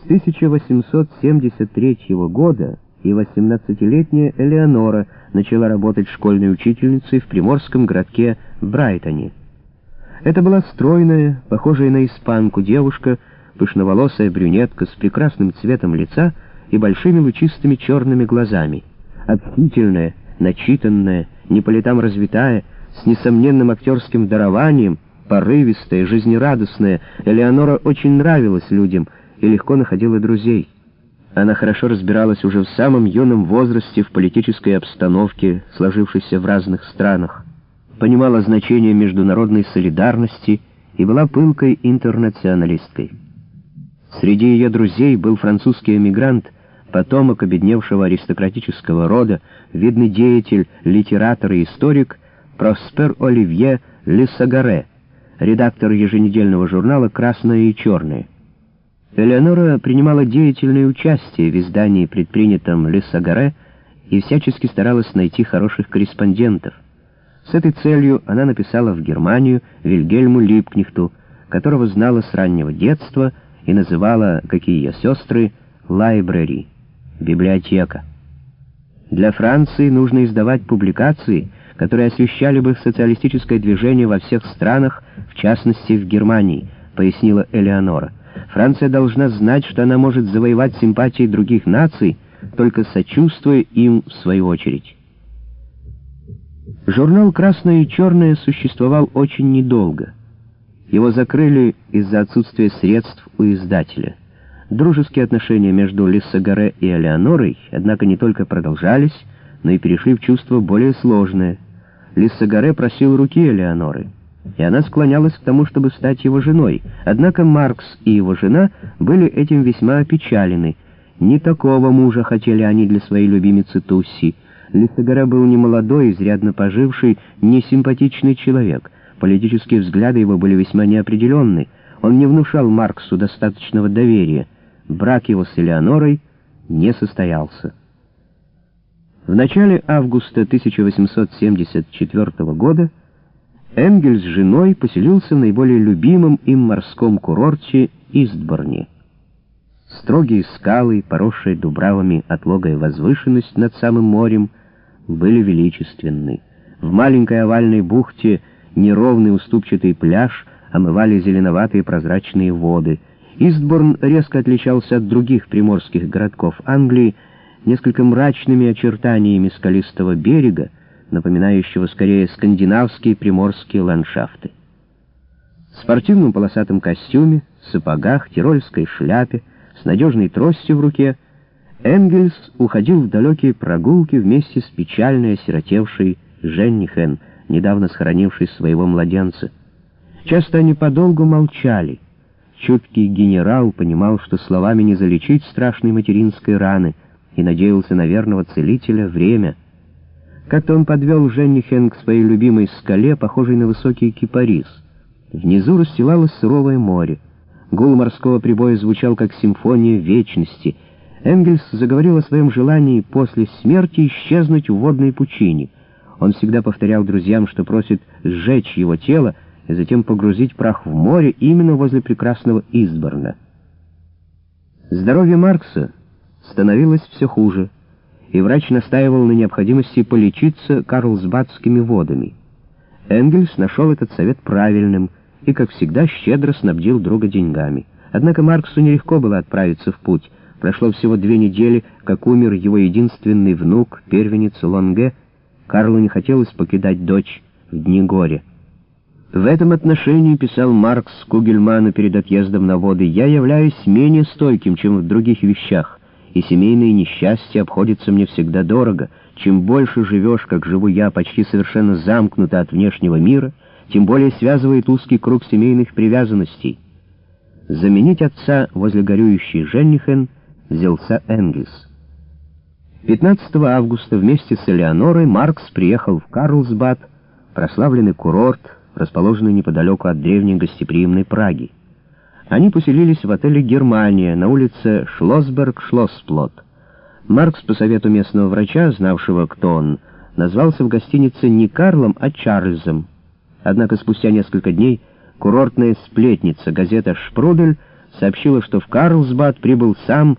С 1873 года и 18-летняя Элеонора начала работать школьной учительницей в приморском городке Брайтоне. Это была стройная, похожая на испанку девушка, пышноволосая брюнетка с прекрасным цветом лица и большими лучистыми черными глазами. Обхитительная, начитанная, не по летам развитая, с несомненным актерским дарованием, порывистая, жизнерадостная, Элеонора очень нравилась людям и легко находила друзей. Она хорошо разбиралась уже в самом юном возрасте в политической обстановке, сложившейся в разных странах, понимала значение международной солидарности и была пылкой интернационалисткой. Среди ее друзей был французский эмигрант, потомок обедневшего аристократического рода, видный деятель, литератор и историк Проспер Оливье Лиссагаре, редактор еженедельного журнала «Красное и черное». Элеонора принимала деятельное участие в издании, предпринятом Лиссагаре, и всячески старалась найти хороших корреспондентов. С этой целью она написала в Германию Вильгельму Липкнихту, которого знала с раннего детства и называла, как и ее сестры, «лайбрери» — библиотека. Для Франции нужно издавать публикации, которые освещали бы социалистическое движение во всех странах, в частности в Германии, пояснила Элеонора. Франция должна знать, что она может завоевать симпатии других наций, только сочувствуя им в свою очередь. Журнал «Красное и черное» существовал очень недолго. Его закрыли из-за отсутствия средств у издателя. Дружеские отношения между Лиссагаре и Элеонорой, однако, не только продолжались, но и перешли в чувство более сложное. Лиссагаре просил руки Элеоноры, и она склонялась к тому, чтобы стать его женой. Однако Маркс и его жена были этим весьма опечалены. Не такого мужа хотели они для своей любимицы Тусси. Лиссагаре был немолодой, изрядно поживший, несимпатичный человек. Политические взгляды его были весьма неопределенны. Он не внушал Марксу достаточного доверия. Брак его с Элеонорой не состоялся. В начале августа 1874 года Энгель с женой поселился в наиболее любимом им морском курорте Истборне. Строгие скалы, поросшие дубравами отлогая возвышенность над самым морем, были величественны. В маленькой овальной бухте неровный уступчатый пляж омывали зеленоватые прозрачные воды. Истборн резко отличался от других приморских городков Англии несколько мрачными очертаниями скалистого берега, напоминающего скорее скандинавские приморские ландшафты. В спортивном полосатом костюме, сапогах, тирольской шляпе, с надежной тростью в руке, Энгельс уходил в далекие прогулки вместе с печально осиротевшей Женни Хен, недавно схоронившей своего младенца. Часто они подолгу молчали. Чуткий генерал понимал, что словами не залечить страшной материнской раны, и надеялся на верного целителя время — как-то он подвел Женнихен к своей любимой скале, похожей на высокий кипарис. Внизу расстилалось суровое море. Гул морского прибоя звучал, как симфония вечности. Энгельс заговорил о своем желании после смерти исчезнуть в водной пучине. Он всегда повторял друзьям, что просит сжечь его тело и затем погрузить прах в море именно возле прекрасного Изборна. Здоровье Маркса становилось все хуже и врач настаивал на необходимости полечиться карлсбадскими водами. Энгельс нашел этот совет правильным и, как всегда, щедро снабдил друга деньгами. Однако Марксу нелегко было отправиться в путь. Прошло всего две недели, как умер его единственный внук, первенец Лонге. Карлу не хотелось покидать дочь в дни горя. В этом отношении, писал Маркс Кугельману перед отъездом на воды, «я являюсь менее стойким, чем в других вещах и семейные несчастья обходятся мне всегда дорого. Чем больше живешь, как живу я, почти совершенно замкнуто от внешнего мира, тем более связывает узкий круг семейных привязанностей. Заменить отца возле горюющей Женнихен взялся Энгельс. 15 августа вместе с Элеонорой Маркс приехал в Карлсбад, прославленный курорт, расположенный неподалеку от древней гостеприимной Праги. Они поселились в отеле «Германия» на улице Шлосберг-Шлосплот. Маркс, по совету местного врача, знавшего, кто он, назвался в гостинице не Карлом, а Чарльзом. Однако спустя несколько дней курортная сплетница газета «Шпрудель» сообщила, что в Карлсбад прибыл сам